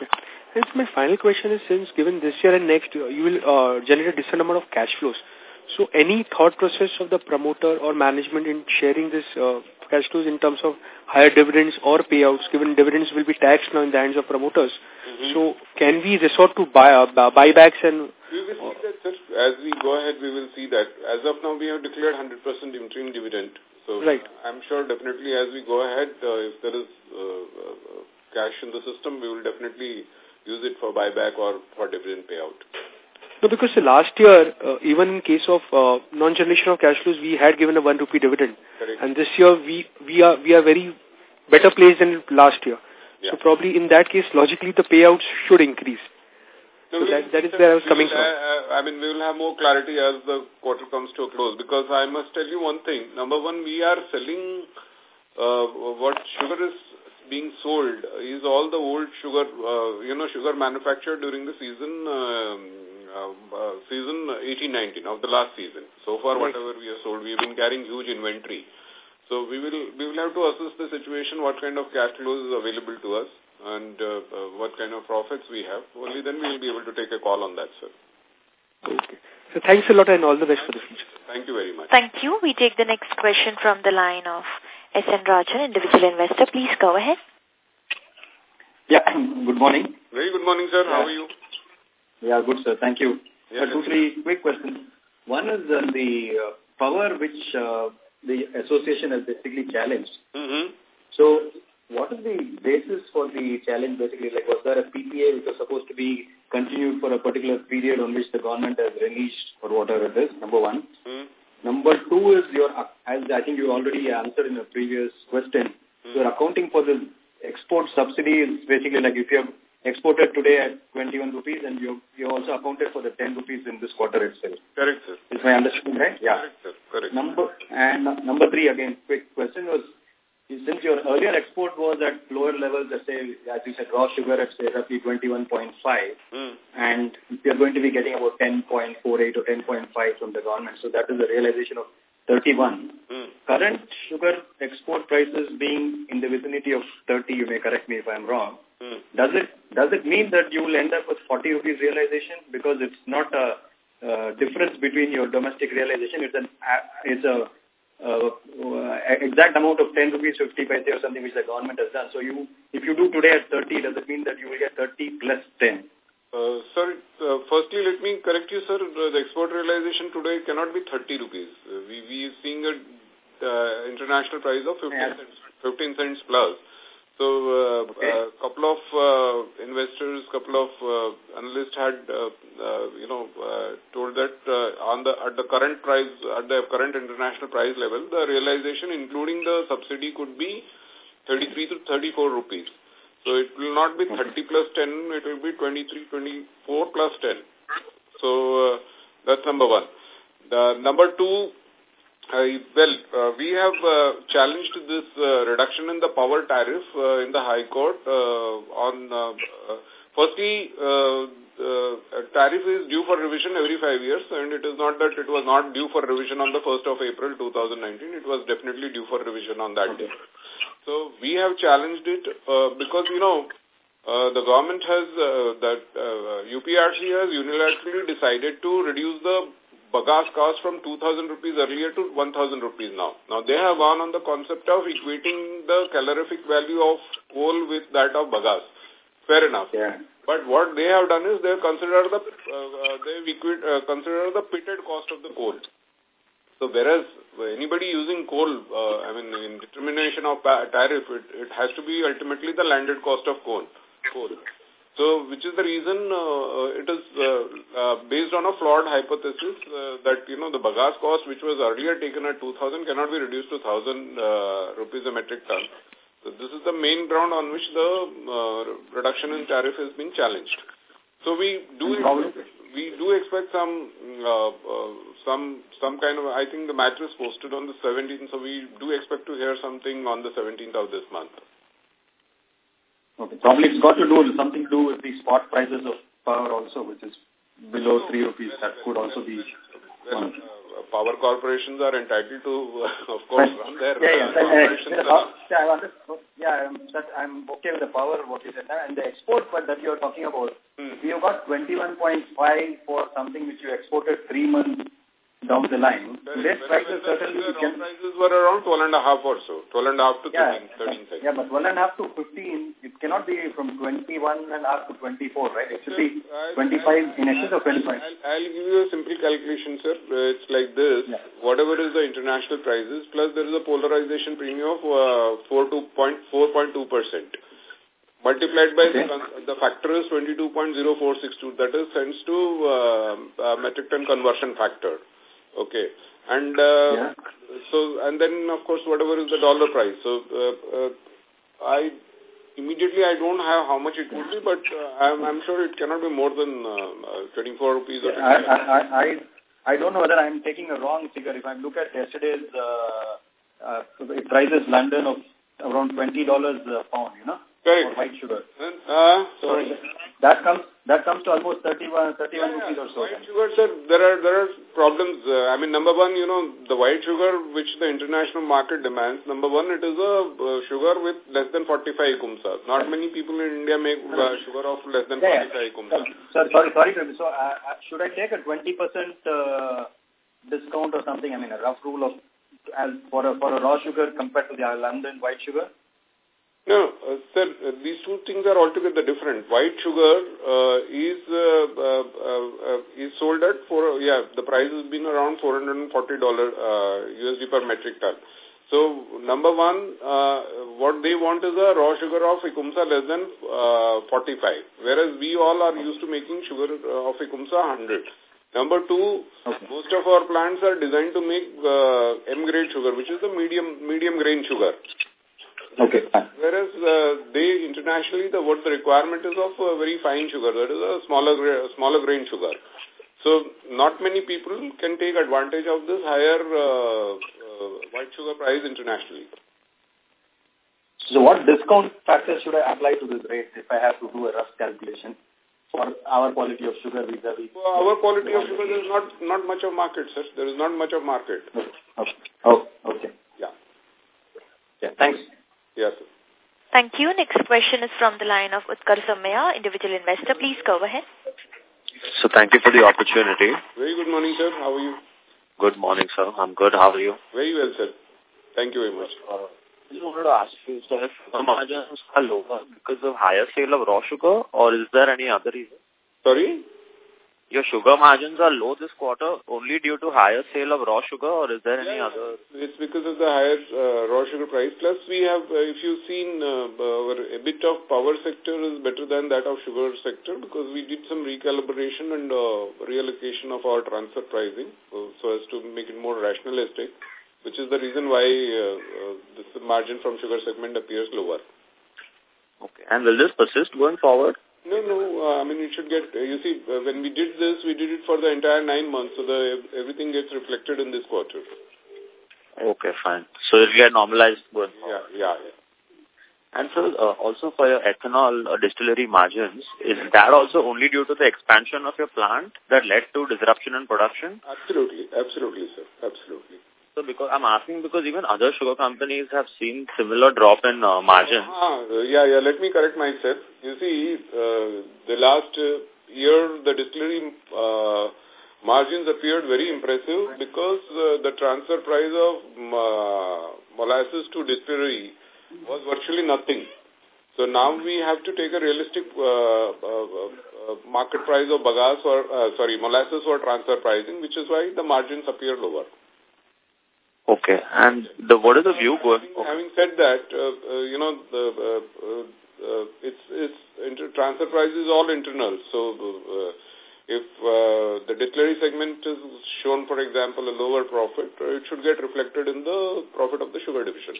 Okay. My final question is, since given this year and next, year you will uh, generate a decent amount of cash flows. So any thought process of the promoter or management in sharing this uh, cash flows in terms of higher dividends or payouts, given dividends will be taxed now in the hands of promoters. Mm -hmm. So can we resort to buy, uh, buybacks and... We will see that, sir. As we go ahead, we will see that. As of now, we have declared 100% interim dividend. So right. I'm sure definitely as we go ahead, uh, if there is uh, uh, cash in the system, we will definitely use it for buyback or for dividend payout. No, because last year, uh, even in case of uh, non-generation of cash flows, we had given a one rupee dividend. Correct. And this year, we, we are we are very better placed than last year. Yeah. So probably in that case, logically, the payouts should increase. So, that, that is where I was coming from. I mean, we will have more clarity as the quarter comes to a close. Because I must tell you one thing. Number one, we are selling uh, what sugar is being sold is all the old sugar, uh, you know, sugar manufactured during the season, um, uh, uh, season 18-19 of the last season. So far, right. whatever we have sold, we have been carrying huge inventory. So we will we will have to assess the situation, what kind of cash flows is available to us, and uh, uh, what kind of profits we have. Only then we will be able to take a call on that, sir. Okay. So thanks a lot and all the best for the future. Thank you very much. Thank you. We take the next question from the line of SN Rajan, individual investor. Please go ahead. Yeah, (clears throat) good morning. Very good morning, sir. How are you? Yeah, good, sir. Thank you. Yes, uh, two, three quick questions. One is uh, the uh, power which uh, the association has basically challenged. Mm -hmm. So, what is the basis for the challenge basically? Like, was there a PPA which was supposed to be continued for a particular period on which the government has released or whatever it is, number one. Mm. Number two is your, as I think you already answered in a previous question, mm. your accounting for the export subsidy is basically like if you have exported today at 21 rupees and you you also accounted for the 10 rupees in this quarter itself. Correct, sir. Is my understanding right? Yeah. Correct, sir. Correct. Number, and number three, again, quick question was, since your earlier export was at lower levels, let's say, as you said, raw sugar at, say, roughly 21.5, mm. and you're going to be getting about 10.48 or 10.5 from the government, so that is a realization of 31. Mm. Current sugar export prices being in the vicinity of 30, you may correct me if I'm wrong, mm. does it does it mean that you will end up with 40 rupees realization? Because it's not a uh, difference between your domestic realization, it's, an, it's a uh, exact amount of 10 rupees 50 paise or something which the government has done. So you, if you do today at 30, does it mean that you will get 30 plus 10? Uh, sir, uh, firstly, let me correct you, sir. The export realization today cannot be 30 rupees. Uh, we we seeing a uh, international price of 15 yeah. cents, 15 cents plus. So, a uh, okay. uh, couple of uh, investors, couple of uh, analysts had, uh, uh, you know, uh, told that uh, on the at the current price, at the current international price level, the realization, including the subsidy, could be 33 to 34 rupees. So, it will not be 30 plus 10, it will be 23, 24 plus 10. So, uh, that's number one. The number two, well, uh, we have uh, challenged this uh, reduction in the power tariff uh, in the High Court uh, on, uh, uh, firstly, uh, uh, tariff is due for revision every five years and it is not that it was not due for revision on the 1st of April 2019. It was definitely due for revision on that day. So we have challenged it uh, because, you know, uh, the government has, uh, that uh, UPRC has unilaterally decided to reduce the bagasse cost from 2,000 rupees earlier to 1,000 rupees now. Now, they have gone on the concept of equating the calorific value of coal with that of bagasse. Fair enough. Yeah. But what they have done is they have considered the uh, they equate, uh, consider the pithead cost of the coal. So whereas anybody using coal, uh, I mean, in determination of tariff, it, it has to be ultimately the landed cost of coal. coal. So, which is the reason uh, it is uh, uh, based on a flawed hypothesis uh, that, you know, the bagasse cost, which was earlier taken at 2,000, cannot be reduced to 1,000 uh, rupees a metric ton. So, this is the main ground on which the uh, reduction in tariff has been challenged. So, we do we do expect some uh, uh, some some kind of, I think the match was posted on the 17th, so we do expect to hear something on the 17th of this month. Okay. Probably it's got to do with something to do with the spot prices of power also, which is below 3 rupees. That could also be well, uh, power corporations are entitled to, uh, (laughs) of course, run their yeah, yeah, uh, corporations. Yeah, yeah, yeah, I'm, that I'm okay with the power, what you said. And the export part that you're talking about, hmm. you got 21.5 for something which you exported three months down the line. Today's prices certainly the can... prices were around 12 and a half or so, 12 and a half to yeah, 13, 13 Yeah, but 12 and a half to 15, it cannot be from 21 and half to 24, right? It should be 25 I'll, in excess of 25. I'll, I'll, give you a simple calculation, sir. Uh, it's like this. Yeah. Whatever is the international prices, plus there is a polarization premium of uh, 4.2%. Multiplied by okay. the, the factor is 22.0462. That is sends to uh, uh, metric ton conversion factor. Okay. And uh, yeah. so, and then of course, whatever is the dollar price. So, uh, uh, I immediately I don't have how much it would be, but uh, I'm, I'm sure it cannot be more than uh, 24 rupees. Yeah, I, I, I, I don't know whether I'm taking a wrong figure. If I look at yesterday's uh, uh, prices London of around $20 a pound, you know, Correct. for white sugar. Uh, so that comes that comes to almost 31, 31 yeah, rupees or so. White sugar, sir, there are, there are problems. Uh, I mean, number one, you know, the white sugar which the international market demands, number one, it is a uh, sugar with less than 45 ICUMSA. Not many people in India make uh, sugar of less than yeah, 45 yeah. ICUMSA. Sir, sorry, sorry, so uh, should I take a 20% uh, discount or something? I mean, a rough rule of for a, for a raw sugar compared to the London white sugar? No, uh, sir, uh, these two things are altogether different. White sugar uh, is uh, uh, uh, is sold at for yeah the price has been around four hundred and forty dollar USD per metric ton. So number one, what they want is a raw sugar of ICUMSA less than 45, whereas we all are used to making sugar of ICUMSA 100. Number two, okay. most of our plants are designed to make M grade sugar, which is the medium medium grain sugar. Okay. Whereas uh, they internationally, the what the requirement is of a very fine sugar, that is a smaller smaller grain sugar. So not many people can take advantage of this higher uh, uh, white sugar price internationally. So what discount factor should I apply to this rate if I have to do a rough calculation for our quality of sugar vis-a-vis? -vis? For our quality of sugar, there is not, not much of market, sir. There is not much of market. Okay. Oh, okay. Yeah. Yeah, thanks. Yes. Thank you. Next question is from the line of Utkar Samaya, individual investor. Please go ahead. So thank you for the opportunity. Very good morning, sir. How are you? Good morning, sir. I'm good. How are you? Very well, sir. Thank you very much. Uh, I just wanted to ask you, sir, if the margins are lower because of higher sale of raw sugar or is there any other reason? Sorry? Your sugar margins are low this quarter only due to higher sale of raw sugar or is there any yeah, other? It's because of the higher uh, raw sugar price. Plus we have, uh, if you've seen, uh, our bit of power sector is better than that of sugar sector because we did some recalibration and uh, reallocation of our transfer pricing so, so as to make it more rationalistic, which is the reason why uh, uh, this margin from sugar segment appears lower. Okay. And will this persist going forward? No, no. Uh, I mean, it should get, uh, you see, uh, when we did this, we did it for the entire nine months, so the everything gets reflected in this quarter. Okay, fine. So it will get normalized going forward. Yeah, yeah, yeah. And so uh, also for your ethanol uh, distillery margins, is that also only due to the expansion of your plant that led to disruption in production? Absolutely, absolutely, sir, absolutely. So because I'm asking because even other sugar companies have seen similar drop in uh, margins. Uh, yeah, yeah. Let me correct myself. You see, uh, the last uh, year the distillery uh, margins appeared very impressive because uh, the transfer price of uh, molasses to distillery was virtually nothing. So now we have to take a realistic uh, uh, uh, market price of bagasse or uh, sorry molasses or transfer pricing, which is why the margins appear lower. Okay. And the what is the view going? Having, having said that, uh, uh, you know, the uh, uh, uh it's it's inter transfer price is all internal. So uh, if uh, the distillery segment is shown, for example, a lower profit, it should get reflected in the profit of the sugar division.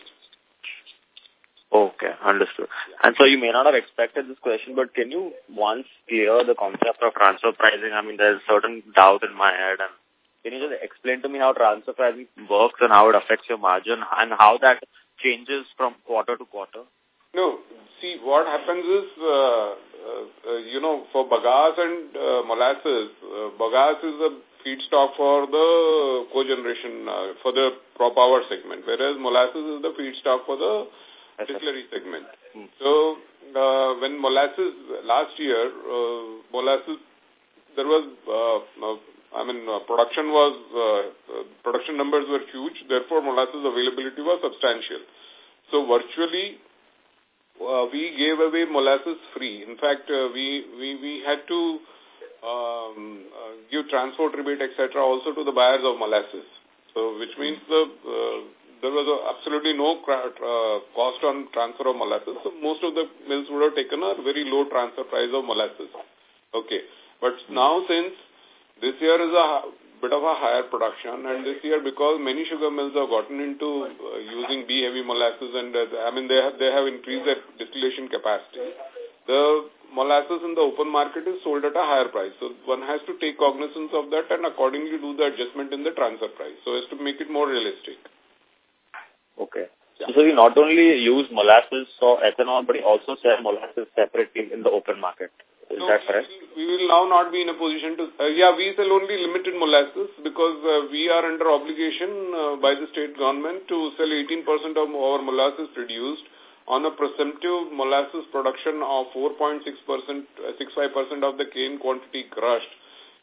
Okay, understood. And so you may not have expected this question, but can you once clear the concept of transfer pricing? I mean, there's certain doubt in my head and can you just explain to me how transfer pricing works and how it affects your margin and how that changes from quarter to quarter? No. See, what happens is, uh, uh, you know, for bagasse and uh, molasses, uh, bagasse is a feedstock for the cogeneration, uh, for the power segment, whereas molasses is the feedstock for the distillery segment. Hmm. So, uh, when molasses, last year, uh, molasses, there was uh, I mean, uh, production was, uh, uh, production numbers were huge, therefore molasses availability was substantial. So virtually, uh, we gave away molasses free. In fact, uh, we, we, we had to um, uh, give transport rebate, etc., also to the buyers of molasses. So, which means the there was absolutely no cost on transfer of molasses. So, most of the mills would have taken a very low transfer price of molasses. Okay. But now since this year is a bit of a higher production and this year because many sugar mills have gotten into uh, using B-heavy molasses and uh, I mean they have, they have increased their distillation capacity. The molasses in the open market is sold at a higher price. So one has to take cognizance of that and accordingly do the adjustment in the transfer price so as to make it more realistic. Okay. Yeah. So we not only use molasses for ethanol, but we also sell molasses separately in the open market. Is no, that correct? We will now not be in a position to, uh, yeah, we sell only limited molasses because uh, we are under obligation uh, by the state government to sell 18% of our molasses produced on a presumptive molasses production of 4.6%, 65% uh, of the cane quantity crushed.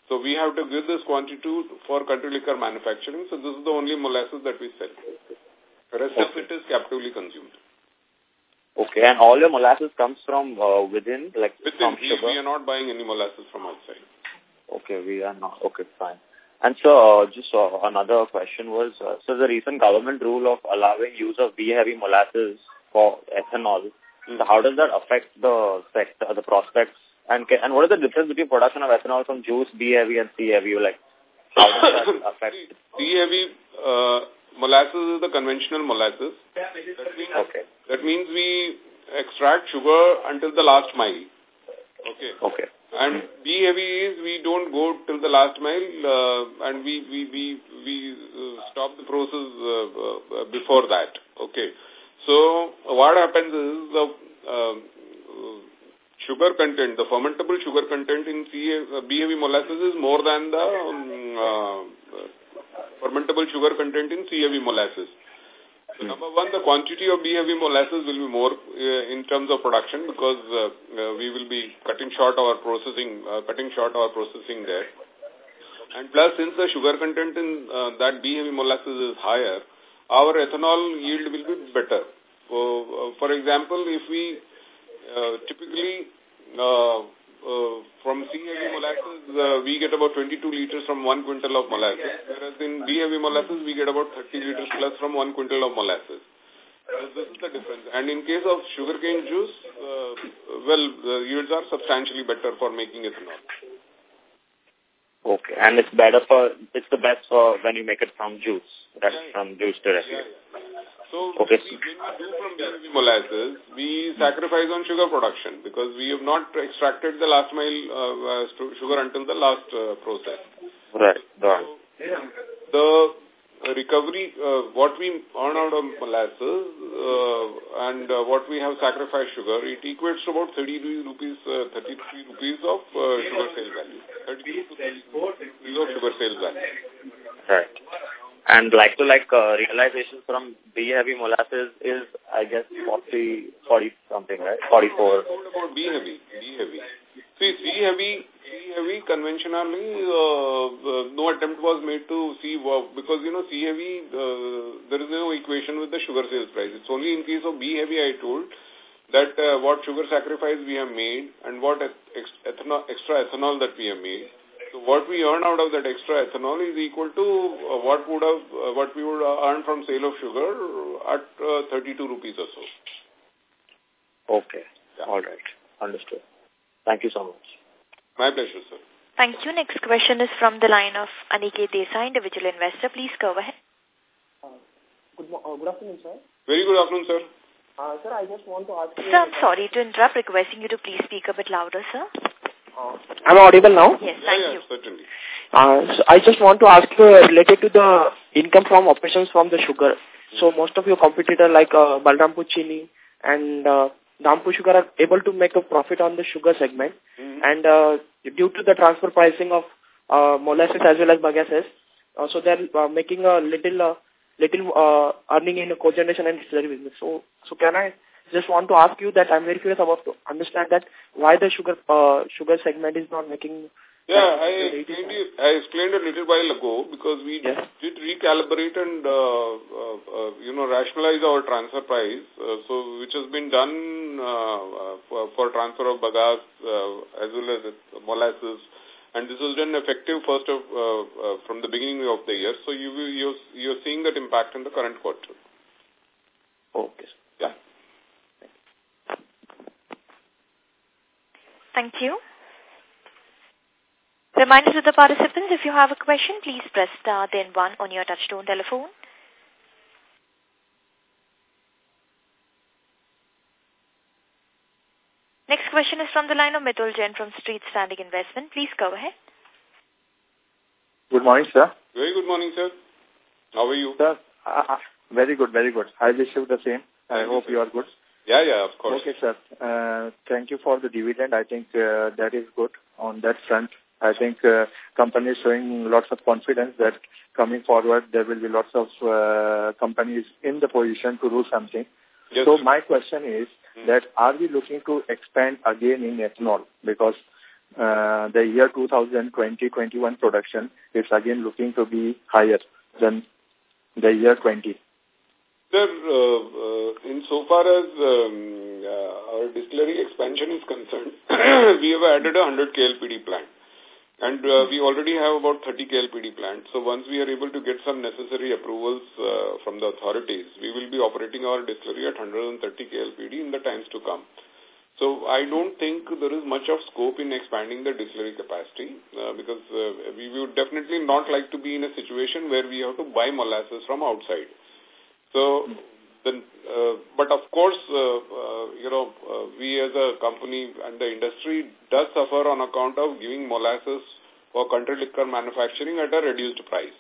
So we have to give this quantity for country liquor manufacturing. So this is the only molasses that we sell. The rest okay. of it is captively consumed. Okay, and all your molasses comes from uh, within, like within, from we, sugar? we are not buying any molasses from outside. Okay, we are not. Okay, fine. And so, uh, just uh, another question was, uh, so the recent government rule of allowing use of B-heavy molasses for ethanol, Mm. so how does that affect the sector, the prospects? And ca- and what is the difference between production of ethanol from juice, B-heavy and C-heavy? Like, how does that (coughs) affect? C-heavy uh, molasses is the conventional molasses. That means, Okay, that means we extract sugar until the last mile. Okay. okay, And B-heavy is we don't go till the last mile uh, and we, we, we, we uh, stop the process uh, uh, before that. Okay. So what happens is the uh, sugar content, the fermentable sugar content in C uh, B-heavy molasses is more than the um, uh, fermentable sugar content in C-heavy molasses. So number one, the quantity of B-heavy molasses will be more uh, in terms of production because uh, uh, we will be cutting short our processing, uh, cutting short our processing there. And plus, since the sugar content in uh, that B-heavy molasses is higher, our ethanol yield will be better. So, uh, for example, if we uh, typically uh, from C-heavy molasses, uh, we get about 22 liters from one quintal of molasses, whereas in B-heavy molasses, we get about 30 liters plus from one quintal of molasses. So this is the difference. And in case of sugarcane juice, uh, well, the yields are substantially better for making ethanol. okay. And it's better for, it's the best for when you make it from juice, that's yeah. from juice directly. Yeah, yeah. So Okay. when, we, when we do from molasses, we sacrifice on sugar production because we have not extracted the last mile uh, uh, sugar until the last uh, process. Right, got it. The recovery, uh, what we earn out of molasses uh, and uh, what we have sacrificed sugar, it equates to about 30 rupees, uh, 33 rupees of uh, sugar sale value. 32 33 rupees of sugar sale value. Right. And like to like uh, realization from B heavy molasses is I guess 40, 40 something, right? 44. What about B heavy? B heavy. See, C heavy, C heavy conventionally, uh, uh, no attempt was made to see because you know C heavy, uh, there is no equation with the sugar sales price. It's only in case of B heavy I told that uh, what sugar sacrifice we have made and what extra ethanol that we have made. So what we earn out of that extra ethanol is equal to uh, what would have uh, what we would uh, earn from sale of sugar at uh, 32 rupees or so. Okay. Yeah. All right. Understood. Thank you so much. My pleasure, sir. Thank you. Next question is from the line of Aniket Desai, individual investor. Please go ahead. Good, mo- uh, good afternoon, sir. Very good afternoon, sir. Uh, sir, I just want to ask you... Sir, I'm sorry to interrupt, requesting you to please speak a bit louder, sir. Uh, am I audible now? Yes, thank yeah, you. certainly. Uh, so I just want to ask you uh, related to the income from operations from the sugar. So most of your competitor like uh, Balrampur Chini and uh, Dhampur Sugar are able to make a profit on the sugar segment. Mhm. And uh, due to the transfer pricing of uh, molasses as well as bagasse, uh, so they're uh, making a little uh, little uh, earning in the cogeneration and distillery business. So, so can I just want to ask you that I'm very curious about to understand that why the sugar uh, sugar segment is not making Yeah, I the rate is explained, it, I explained a little while ago because we Yes. did recalibrate and, uh, uh, uh, you know, rationalize our transfer price, uh, so which has been done uh, uh, for, for transfer of bagasse uh, as well as molasses. And this was done effective first of, uh, uh, from the beginning of the year. So you, you're, you're seeing that impact in the current quarter. Okay. Yeah. Thank you. Reminder to the participants, if you have a question, please press star then one on your touchtone telephone. Next question is from the line of Mitul Jain from Street Standing Investment. Please go ahead. Good morning, sir. Very good morning, sir. How are you? Sir, uh, uh, very good, very good. I wish you the same. I Thank you, hope sir. you are good. Yeah, yeah, of course. Okay, sir. Uh, thank you for the dividend. I think uh, that is good on that front. I think uh, company is showing lots of confidence that coming forward there will be lots of uh, companies in the position to do something. Yes, so my question is Hmm. that are we looking to expand again in ethanol? Because uh, the year 2020-21 production is again looking to be higher than the year 20. Sir, uh, uh, in so far as um, uh, our distillery expansion is concerned, (clears throat) we have added a 100 KLPD plant. And uh, we already have about 30 KLPD plants. So once we are able to get some necessary approvals uh, from the authorities, we will be operating our distillery at 130 KLPD in the times to come. So I don't think there is much of scope in expanding the distillery capacity uh, because uh, we would definitely not like to be in a situation where we have to buy molasses from outside. So, then, uh, but of course, uh, uh, you know, uh, we as a company and the industry does suffer on account of giving molasses for country liquor manufacturing at a reduced price.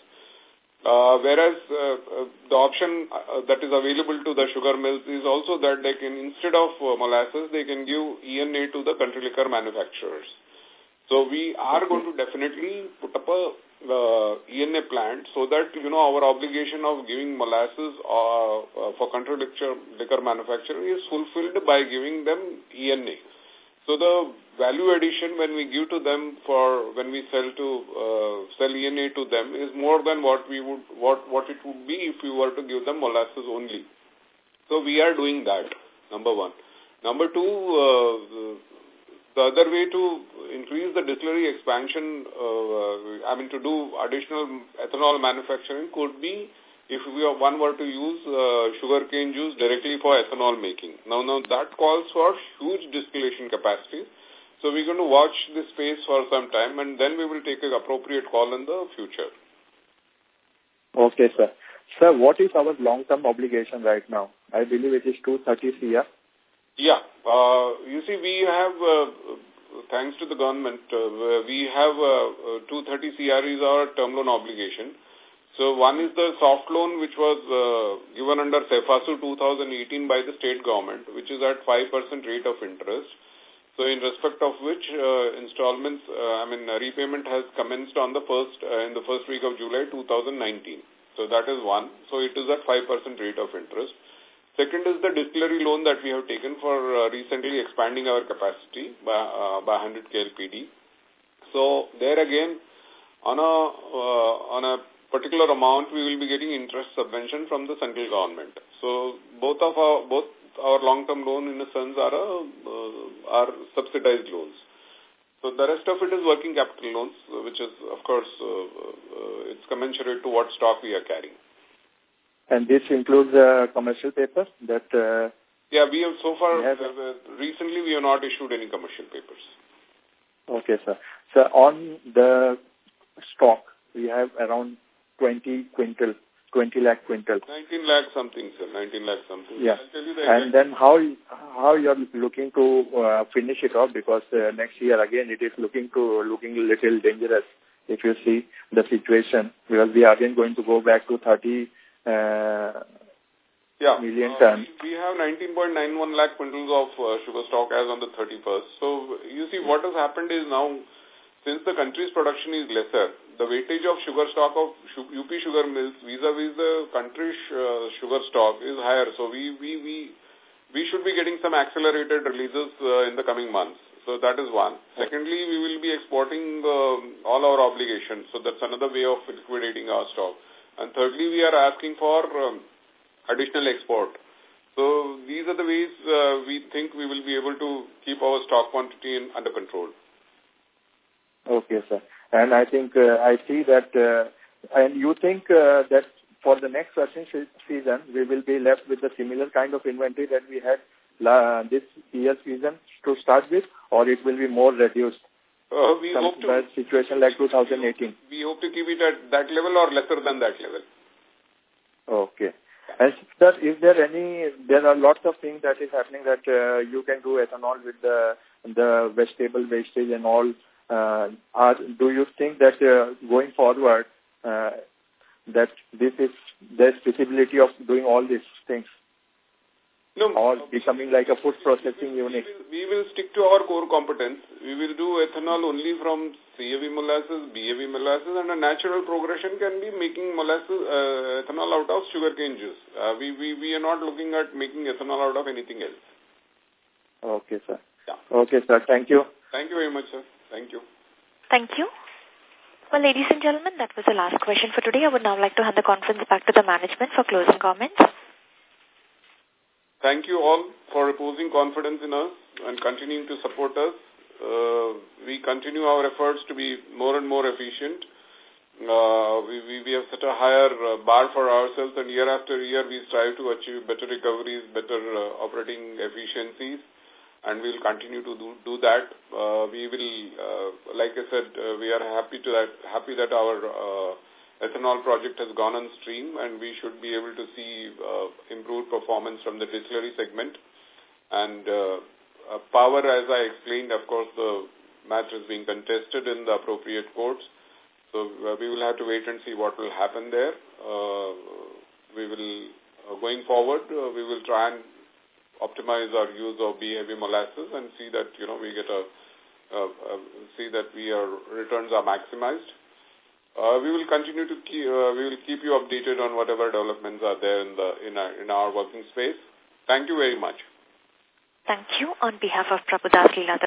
Uh, whereas uh, uh, the option uh, that is available to the sugar mills is also that they can, instead of uh, molasses, they can give ENA to the country liquor manufacturers. So we are going to definitely put up a uh, ENA plant so that, you know, our obligation of giving molasses uh, uh, for country liquor, liquor manufacturer is fulfilled by giving them ENA. So the value addition when we give to them for when we sell to uh, sell ENA to them is more than what we would what what it would be if we were to give them molasses only. So we are doing that. Number one. Number two, uh, the other way to increase the distillery expansion, uh, I mean to do additional ethanol manufacturing could be if we are, one were to use uh, sugarcane juice directly for ethanol making. Now, now that calls for huge distillation capacity. So we're going to watch this space for some time and then we will take an appropriate call in the future. Okay, sir. Sir, what is our long-term obligation right now? I believe it is 230 CR. Yeah. Uh, you see, we have, uh, thanks to the government, uh, we have uh, 230 CR is our term loan obligation. So one is the soft loan which was uh, given under SEFASU 2018 by the state government, which is at 5% rate of interest. So in respect of which uh, installments, uh, I mean, uh, repayment has commenced on the first, uh, in the first week of July 2019. So that is one. So it is at 5% rate of interest. Second is the distillery loan that we have taken for uh, recently expanding our capacity by, uh, by 100 KLPD. So there again, on a, uh, on a particular amount, we will be getting interest subvention from the central government. So both of our, both our long-term loan in a sense are, a, uh, are subsidized loans. So the rest of it is working capital loans, which is, of course, uh, uh, it's commensurate to what stock we are carrying. And this includes uh, commercial paper that... Uh, yeah, we have so far, have uh, recently we have not issued any commercial papers. Okay, sir. So on the stock, we have around 20 quintal 20 lakh quintal. 19 lakh something, sir. 19 lakh something. Yeah. and then how how you're looking to uh, finish it off because uh, next year again it is looking to looking a little dangerous if you see the situation because we are again going to go back to 30 uh, yeah. million uh, tons. We, we have 19.91 lakh quintals of uh, sugar stock as on the 31st. So you see what has happened is now since the country's production is lesser, the weightage of sugar stock of UP sugar mills vis-a-vis -vis the country's uh, sugar stock is higher. So we, we, we, we should be getting some accelerated releases uh, in the coming months. So that is one. Secondly, we will be exporting uh, all our obligations. So that's another way of liquidating our stock. And thirdly, we are asking for um, additional export. So these are the ways uh, we think we will be able to keep our stock quantity in, under control. Okay, sir. And I think uh, I see that, uh, and you think uh, that for the next fishing season, we will be left with the similar kind of inventory that we had this year season to start with, or it will be more reduced? Uh, we Some hope to, situation like 2018. We hope to keep it at that level or lesser than that level. Okay. And sir, is there any, there are lots of things that is happening that uh, you can do ethanol with the, the vegetable wastage and all uh, are, do you think that uh, going forward uh, that this is there's feasibility of doing all these things? No, or becoming like a food processing unit? We will, we will stick to our core competence. We will do ethanol only from C-heavy molasses, B-heavy molasses, and a natural progression can be making molasses, uh, ethanol out of sugarcane juice. Uh, we, we, we are not looking at making ethanol out of anything else. Okay, sir. Yeah. Okay, sir. Thank you. Thank you very much, sir. Thank you. Thank you. Well, ladies and gentlemen, that was the last question for today. I would now like to hand the conference back to the management for closing comments. Thank you all for reposing confidence in us and continuing to support us. Uh, we continue our efforts to be more and more efficient. Uh, we, we, we have set a higher uh, bar for ourselves and year after year we strive to achieve better recoveries, better uh, operating efficiencies and we'll continue to do, do that. Uh, we will, uh, like I said, uh, we are happy to that, happy that our uh, ethanol project has gone on stream and we should be able to see uh, improved performance from the distillery segment. And uh, uh, power, as I explained, of course, the matter is being contested in the appropriate courts. So uh, we will have to wait and see what will happen there. Uh, we will, uh, going forward, uh, we will try and optimize our use of B-heavy molasses and see that, you know, we get a, uh, uh, see that we are, returns are maximized. Uh, we will continue to keep, uh, we will keep you updated on whatever developments are there in the, in our, in our working space. Thank you very much. Thank you. On behalf of Prabhudas Lilladher